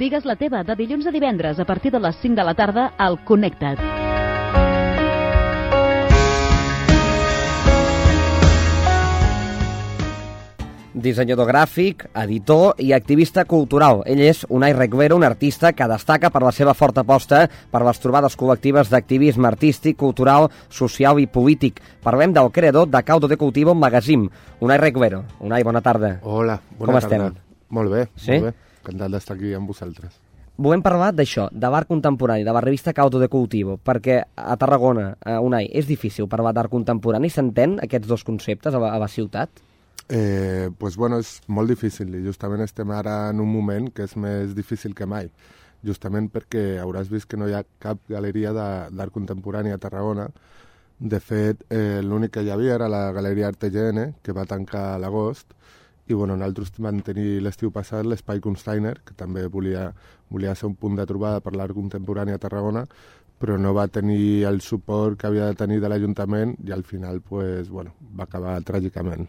Digues la teva de dilluns a divendres a partir de les 5 de la tarda al Connecta't. dissenyador gràfic, editor i activista cultural. Ell és Unai Reguero, un artista que destaca per la seva forta aposta per les trobades col·lectives d'activisme artístic, cultural, social i polític. Parlem del creador de Caldo de Cultivo Magazine, Unai Reguero. Unai, bona tarda. Hola, bona Com tarda. estem? Molt bé, Sí? molt bé. Encantat d'estar aquí amb vosaltres. Volem parlar d'això, de l'art contemporani, de la revista Caldo de Cultivo, perquè a Tarragona, a Unai, és difícil parlar d'art contemporani? S'entén aquests dos conceptes a la, a la ciutat? Eh, pues bueno, és molt difícil i justament estem ara en un moment que és més difícil que mai. Justament perquè hauràs vist que no hi ha cap galeria d'art contemporani a Tarragona. De fet, eh, l'únic que hi havia era la Galeria Artegene, que va tancar a l'agost, i bueno, nosaltres vam tenir l'estiu passat l'Espai Kunsteiner, que també volia, volia ser un punt de trobada per l'art contemporani a Tarragona, però no va tenir el suport que havia de tenir de l'Ajuntament i al final pues, bueno, va acabar tràgicament.